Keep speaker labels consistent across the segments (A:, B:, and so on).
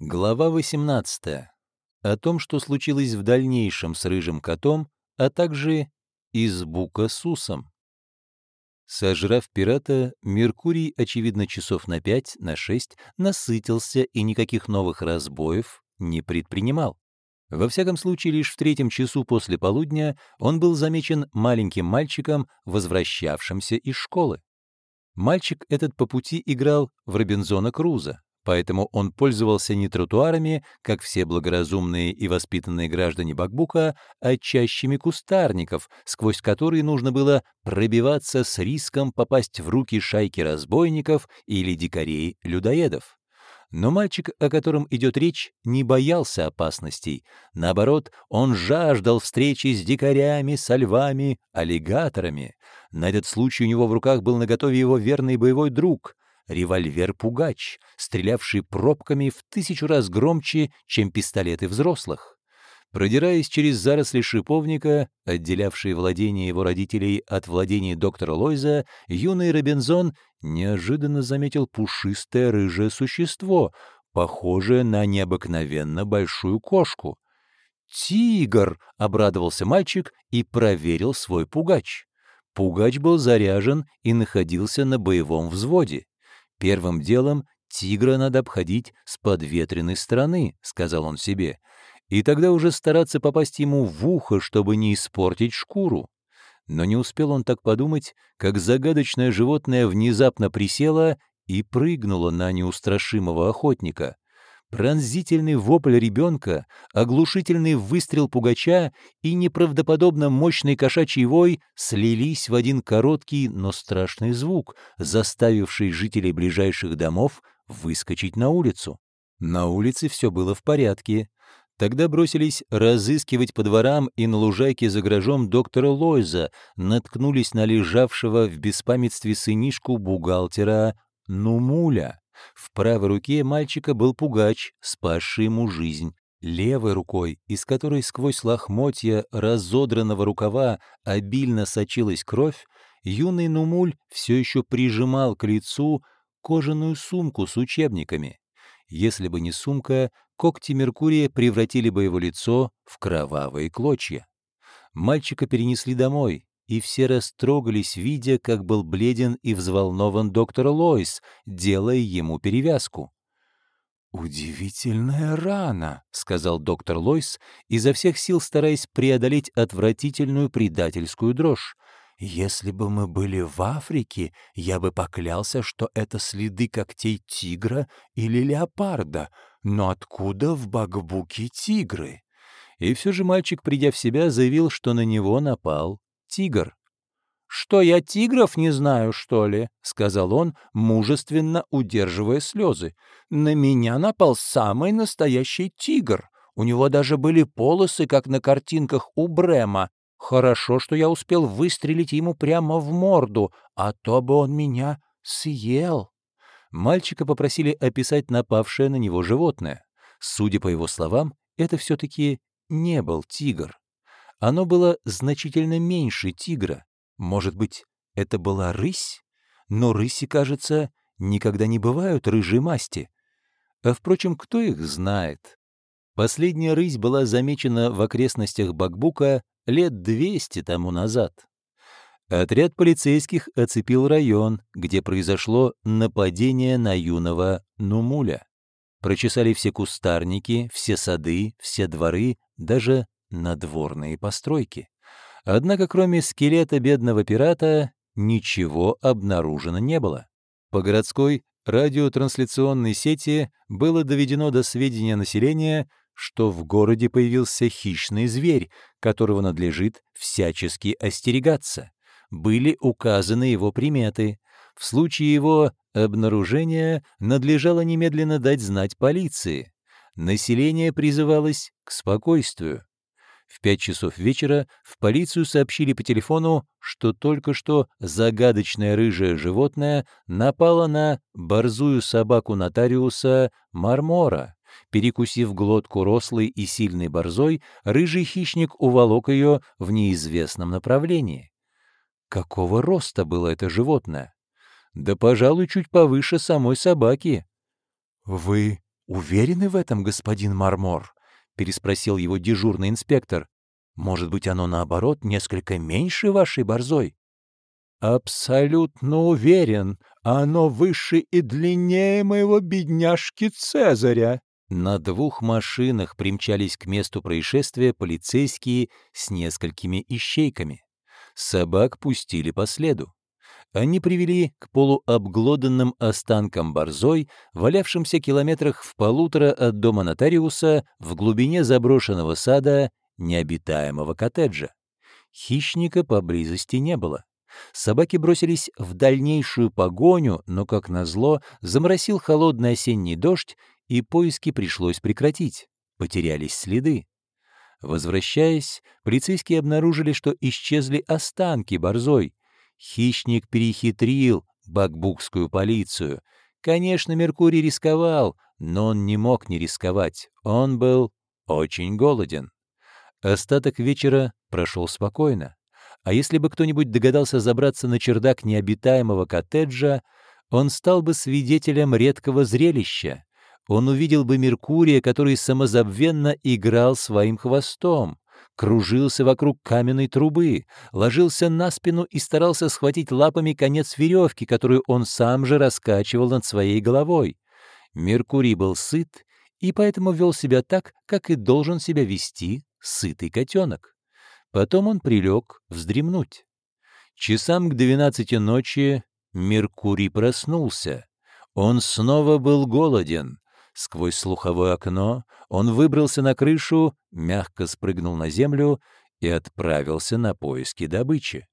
A: Глава 18. О том, что случилось в дальнейшем с рыжим котом, а также и с Букасусом. Сожрав пирата, Меркурий, очевидно, часов на пять, на шесть, насытился и никаких новых разбоев не предпринимал. Во всяком случае, лишь в третьем часу после полудня он был замечен маленьким мальчиком, возвращавшимся из школы. Мальчик этот по пути играл в Робинзона Круза поэтому он пользовался не тротуарами, как все благоразумные и воспитанные граждане Бакбука, а чащами кустарников, сквозь которые нужно было пробиваться с риском попасть в руки шайки разбойников или дикарей-людоедов. Но мальчик, о котором идет речь, не боялся опасностей. Наоборот, он жаждал встречи с дикарями, со львами, аллигаторами. На этот случай у него в руках был наготове его верный боевой друг — револьвер-пугач, стрелявший пробками в тысячу раз громче, чем пистолеты взрослых. Продираясь через заросли шиповника, отделявшие владение его родителей от владений доктора Лойза, юный Робинзон неожиданно заметил пушистое рыжее существо, похожее на необыкновенно большую кошку. «Тигр!» — обрадовался мальчик и проверил свой пугач. Пугач был заряжен и находился на боевом взводе. Первым делом тигра надо обходить с подветренной стороны, сказал он себе, и тогда уже стараться попасть ему в ухо, чтобы не испортить шкуру. Но не успел он так подумать, как загадочное животное внезапно присело и прыгнуло на неустрашимого охотника. Пронзительный вопль ребенка, оглушительный выстрел пугача и неправдоподобно мощный кошачий вой слились в один короткий, но страшный звук, заставивший жителей ближайших домов выскочить на улицу. На улице все было в порядке. Тогда бросились разыскивать по дворам и на лужайке за гаражом доктора Лойза, наткнулись на лежавшего в беспамятстве сынишку бухгалтера Нумуля. В правой руке мальчика был пугач, спасший ему жизнь. Левой рукой, из которой сквозь лохмотья разодранного рукава обильно сочилась кровь, юный Нумуль все еще прижимал к лицу кожаную сумку с учебниками. Если бы не сумка, когти Меркурия превратили бы его лицо в кровавые клочья. Мальчика перенесли домой, и все растрогались, видя, как был бледен и взволнован доктор Лойс, делая ему перевязку. «Удивительная рана», — сказал доктор Лойс, изо всех сил стараясь преодолеть отвратительную предательскую дрожь. «Если бы мы были в Африке, я бы поклялся, что это следы когтей тигра или леопарда. Но откуда в Багбуке тигры?» И все же мальчик, придя в себя, заявил, что на него напал тигр. «Что, я тигров не знаю, что ли?» — сказал он, мужественно удерживая слезы. «На меня напал самый настоящий тигр. У него даже были полосы, как на картинках у Брема. Хорошо, что я успел выстрелить ему прямо в морду, а то бы он меня съел». Мальчика попросили описать напавшее на него животное. Судя по его словам, это все-таки не был тигр. Оно было значительно меньше тигра. Может быть, это была рысь? Но рыси, кажется, никогда не бывают рыжей масти. А, впрочем, кто их знает? Последняя рысь была замечена в окрестностях Бакбука лет 200 тому назад. Отряд полицейских оцепил район, где произошло нападение на юного Нумуля. Прочесали все кустарники, все сады, все дворы, даже надворные постройки. Однако кроме скелета бедного пирата ничего обнаружено не было. По городской радиотрансляционной сети было доведено до сведения населения, что в городе появился хищный зверь, которого надлежит всячески остерегаться. Были указаны его приметы. В случае его обнаружения надлежало немедленно дать знать полиции. Население призывалось к спокойствию. В пять часов вечера в полицию сообщили по телефону, что только что загадочное рыжее животное напало на борзую собаку нотариуса Мармора. Перекусив глотку рослой и сильной борзой, рыжий хищник уволок ее в неизвестном направлении. Какого роста было это животное? Да, пожалуй, чуть повыше самой собаки. — Вы «Уверены в этом, господин Мармор?» — переспросил его дежурный инспектор. «Может быть, оно, наоборот, несколько меньше вашей борзой?» «Абсолютно уверен. Оно выше и длиннее моего бедняжки Цезаря». На двух машинах примчались к месту происшествия полицейские с несколькими ищейками. Собак пустили по следу. Они привели к полуобглоданным останкам борзой, валявшимся километрах в полутора от дома нотариуса в глубине заброшенного сада необитаемого коттеджа. Хищника поблизости не было. Собаки бросились в дальнейшую погоню, но, как назло, заморосил холодный осенний дождь, и поиски пришлось прекратить. Потерялись следы. Возвращаясь, полицейские обнаружили, что исчезли останки борзой. Хищник перехитрил бакбукскую полицию. Конечно, Меркурий рисковал, но он не мог не рисковать. Он был очень голоден. Остаток вечера прошел спокойно. А если бы кто-нибудь догадался забраться на чердак необитаемого коттеджа, он стал бы свидетелем редкого зрелища. Он увидел бы Меркурия, который самозабвенно играл своим хвостом, кружился вокруг каменной трубы, ложился на спину и старался схватить лапами конец веревки, которую он сам же раскачивал над своей головой. Меркурий был сыт и поэтому вел себя так, как и должен себя вести сытый котенок. Потом он прилег вздремнуть. Часам к двенадцати ночи Меркурий проснулся. Он снова был голоден. Сквозь слуховое окно он выбрался на крышу, мягко спрыгнул на землю и отправился на поиски добычи.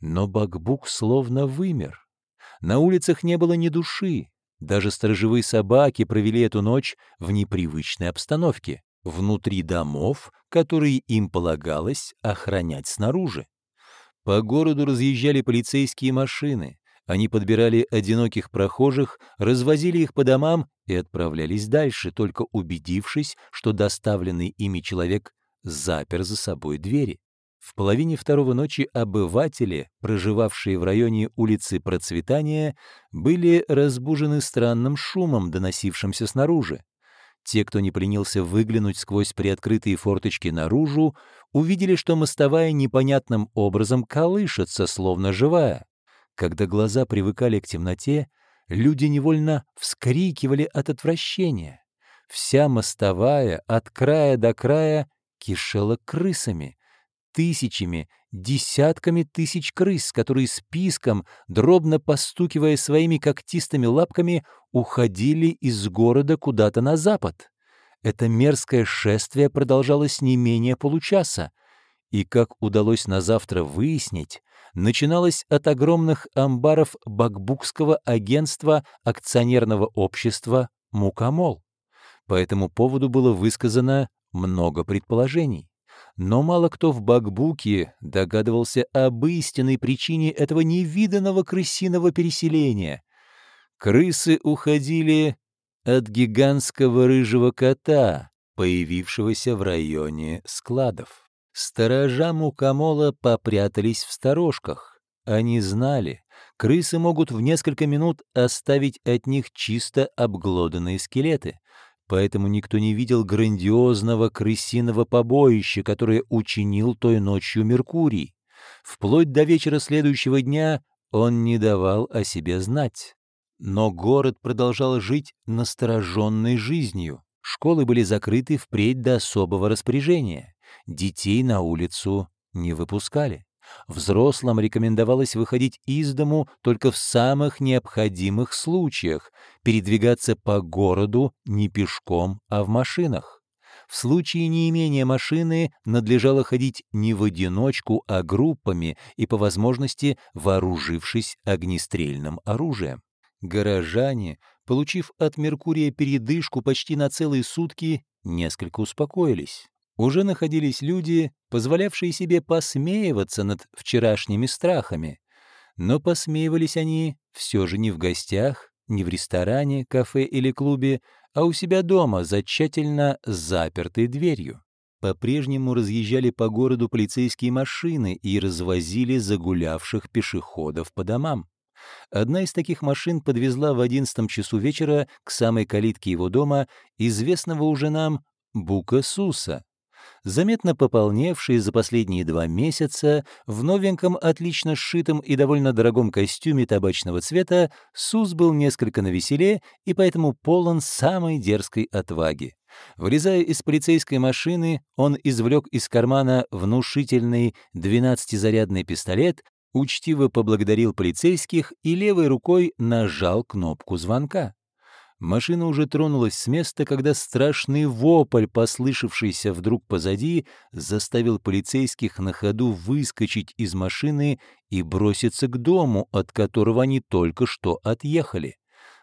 A: Но Бакбук словно вымер. На улицах не было ни души. Даже сторожевые собаки провели эту ночь в непривычной обстановке внутри домов, которые им полагалось охранять снаружи. По городу разъезжали полицейские машины. Они подбирали одиноких прохожих, развозили их по домам и отправлялись дальше, только убедившись, что доставленный ими человек запер за собой двери. В половине второго ночи обыватели, проживавшие в районе улицы Процветания, были разбужены странным шумом, доносившимся снаружи. Те, кто не поленился выглянуть сквозь приоткрытые форточки наружу, увидели, что мостовая непонятным образом колышется, словно живая. Когда глаза привыкали к темноте, люди невольно вскрикивали от отвращения. Вся мостовая от края до края кишела крысами, тысячами, десятками тысяч крыс, которые списком, дробно постукивая своими когтистыми лапками, уходили из города куда-то на запад. Это мерзкое шествие продолжалось не менее получаса, и, как удалось на завтра выяснить, начиналось от огромных амбаров Бакбукского агентства акционерного общества «Мукомол». По этому поводу было высказано много предположений но мало кто в Бакбуке догадывался об истинной причине этого невиданного крысиного переселения. Крысы уходили от гигантского рыжего кота, появившегося в районе складов. Сторожа мукомола попрятались в сторожках. Они знали, крысы могут в несколько минут оставить от них чисто обглоданные скелеты, поэтому никто не видел грандиозного крысиного побоища, которое учинил той ночью Меркурий. Вплоть до вечера следующего дня он не давал о себе знать. Но город продолжал жить настороженной жизнью. Школы были закрыты впредь до особого распоряжения. Детей на улицу не выпускали. Взрослым рекомендовалось выходить из дому только в самых необходимых случаях, передвигаться по городу не пешком, а в машинах. В случае неимения машины надлежало ходить не в одиночку, а группами и, по возможности, вооружившись огнестрельным оружием. Горожане, получив от Меркурия передышку почти на целые сутки, несколько успокоились уже находились люди, позволявшие себе посмеиваться над вчерашними страхами. Но посмеивались они все же не в гостях, не в ресторане, кафе или клубе, а у себя дома за тщательно запертой дверью. По-прежнему разъезжали по городу полицейские машины и развозили загулявших пешеходов по домам. Одна из таких машин подвезла в одиннадцатом часу вечера к самой калитке его дома известного уже нам Бука Суса, заметно пополневший за последние два месяца, в новеньком, отлично сшитом и довольно дорогом костюме табачного цвета, Сус был несколько навеселе и поэтому полон самой дерзкой отваги. Вылезая из полицейской машины, он извлек из кармана внушительный 12-зарядный пистолет, учтиво поблагодарил полицейских и левой рукой нажал кнопку звонка. Машина уже тронулась с места, когда страшный вопль, послышавшийся вдруг позади, заставил полицейских на ходу выскочить из машины и броситься к дому, от которого они только что отъехали.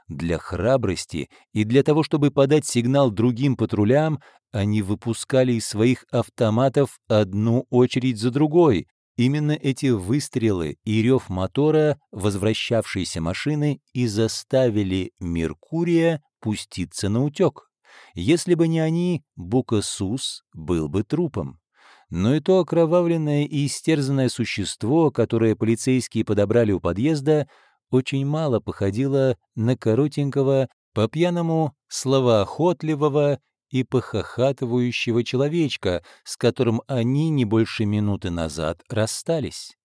A: Для храбрости и для того, чтобы подать сигнал другим патрулям, они выпускали из своих автоматов одну очередь за другой. Именно эти выстрелы и рев мотора возвращавшейся машины и заставили Меркурия пуститься на утек. Если бы не они, Букасус был бы трупом. Но и то окровавленное и истерзанное существо, которое полицейские подобрали у подъезда, очень мало походило на коротенького, по-пьяному словоохотливого и похохатывающего человечка, с которым они не больше минуты назад расстались.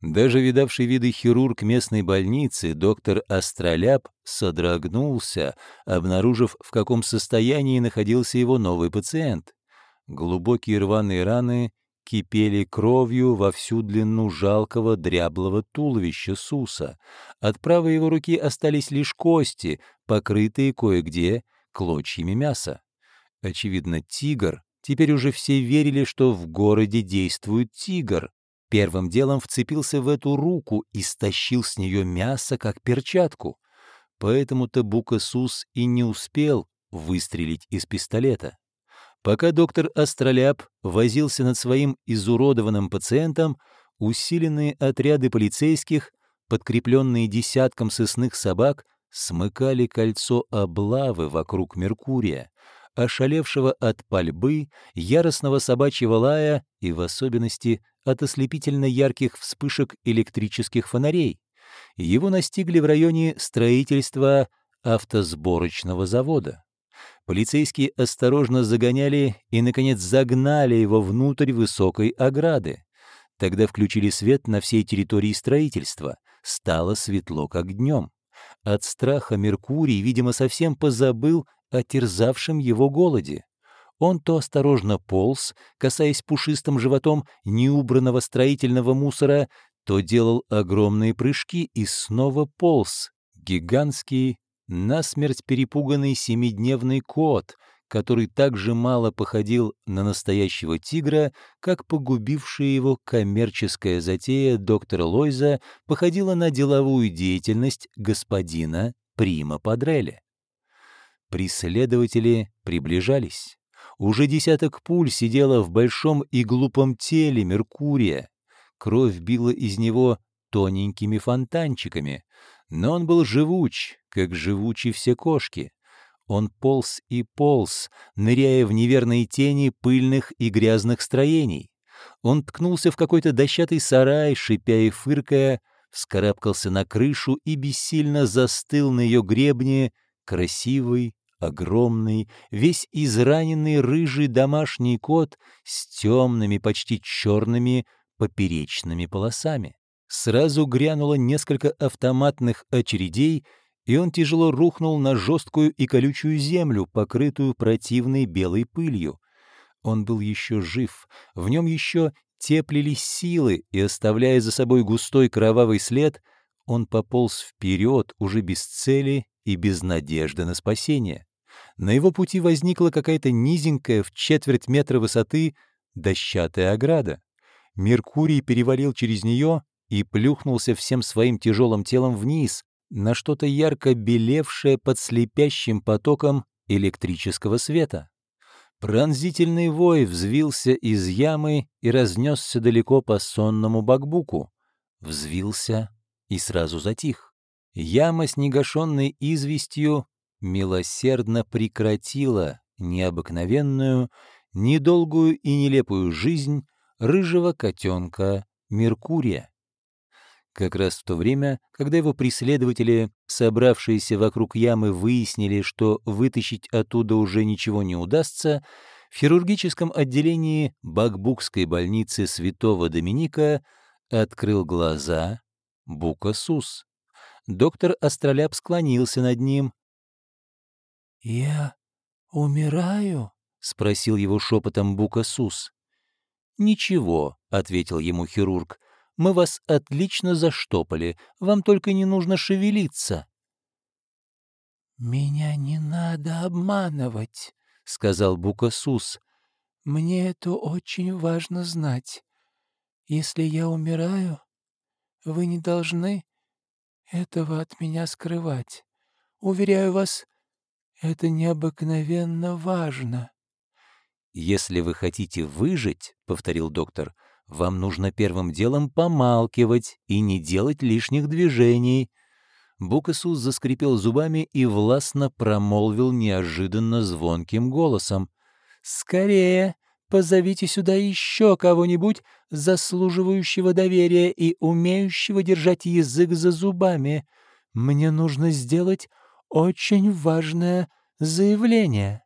A: Даже видавший виды хирург местной больницы, доктор Астроляп, содрогнулся, обнаружив, в каком состоянии находился его новый пациент. Глубокие рваные раны кипели кровью во всю длину жалкого дряблого туловища Суса. От правой его руки остались лишь кости, покрытые кое-где клочьями мяса. Очевидно, тигр. Теперь уже все верили, что в городе действует тигр. Первым делом вцепился в эту руку и стащил с нее мясо, как перчатку. Поэтому-то Букасус и не успел выстрелить из пистолета. Пока доктор Астроляп возился над своим изуродованным пациентом, усиленные отряды полицейских, подкрепленные десятком сысных собак, смыкали кольцо облавы вокруг Меркурия ошалевшего от пальбы, яростного собачьего лая и, в особенности, от ослепительно ярких вспышек электрических фонарей. Его настигли в районе строительства автосборочного завода. Полицейские осторожно загоняли и, наконец, загнали его внутрь высокой ограды. Тогда включили свет на всей территории строительства. Стало светло, как днем. От страха Меркурий, видимо, совсем позабыл о терзавшем его голоде. Он то осторожно полз, касаясь пушистым животом неубранного строительного мусора, то делал огромные прыжки и снова полз. Гигантский, насмерть перепуганный семидневный кот, который так же мало походил на настоящего тигра, как погубившая его коммерческая затея доктора Лойза походила на деловую деятельность господина Прима Падреля. Преследователи приближались. Уже десяток пуль сидела в большом и глупом теле Меркурия. Кровь била из него тоненькими фонтанчиками, но он был живуч, как живучи все кошки. Он полз и полз, ныряя в неверные тени пыльных и грязных строений. Он ткнулся в какой-то дощатый сарай, шипя и фыркая, вскарабкался на крышу и бессильно застыл на ее гребне, красивый, огромный, весь израненный рыжий домашний кот с темными, почти черными поперечными полосами. Сразу грянуло несколько автоматных очередей, и он тяжело рухнул на жесткую и колючую землю, покрытую противной белой пылью. Он был еще жив, в нем еще теплились силы, и, оставляя за собой густой кровавый след, он пополз вперед уже без цели и без надежды на спасение. На его пути возникла какая-то низенькая в четверть метра высоты дощатая ограда. Меркурий перевалил через нее и плюхнулся всем своим тяжелым телом вниз, на что-то ярко белевшее под слепящим потоком электрического света. Пронзительный вой взвился из ямы и разнесся далеко по сонному бакбуку. Взвился и сразу затих. Яма с негашенной известью милосердно прекратила необыкновенную, недолгую и нелепую жизнь рыжего котенка Меркурия. Как раз в то время, когда его преследователи, собравшиеся вокруг ямы, выяснили, что вытащить оттуда уже ничего не удастся, в хирургическом отделении Бакбукской больницы Святого Доминика открыл глаза Букасус. Доктор Астроляб склонился над ним.
B: «Я умираю?» — спросил его шепотом Букасус.
A: «Ничего», — ответил ему хирург, — «мы вас отлично заштопали, вам только не нужно шевелиться».
B: «Меня не надо обманывать», — сказал Букасус. «Мне это очень важно знать. Если я умираю, вы не должны этого от меня скрывать. Уверяю вас, это необыкновенно важно».
A: «Если вы хотите выжить, — повторил доктор, — вам нужно первым делом помалкивать и не делать лишних движений». Букасус заскрипел зубами и властно промолвил неожиданно звонким голосом. «Скорее, позовите сюда еще кого-нибудь, заслуживающего доверия и умеющего держать язык за зубами. Мне нужно сделать очень важное заявление».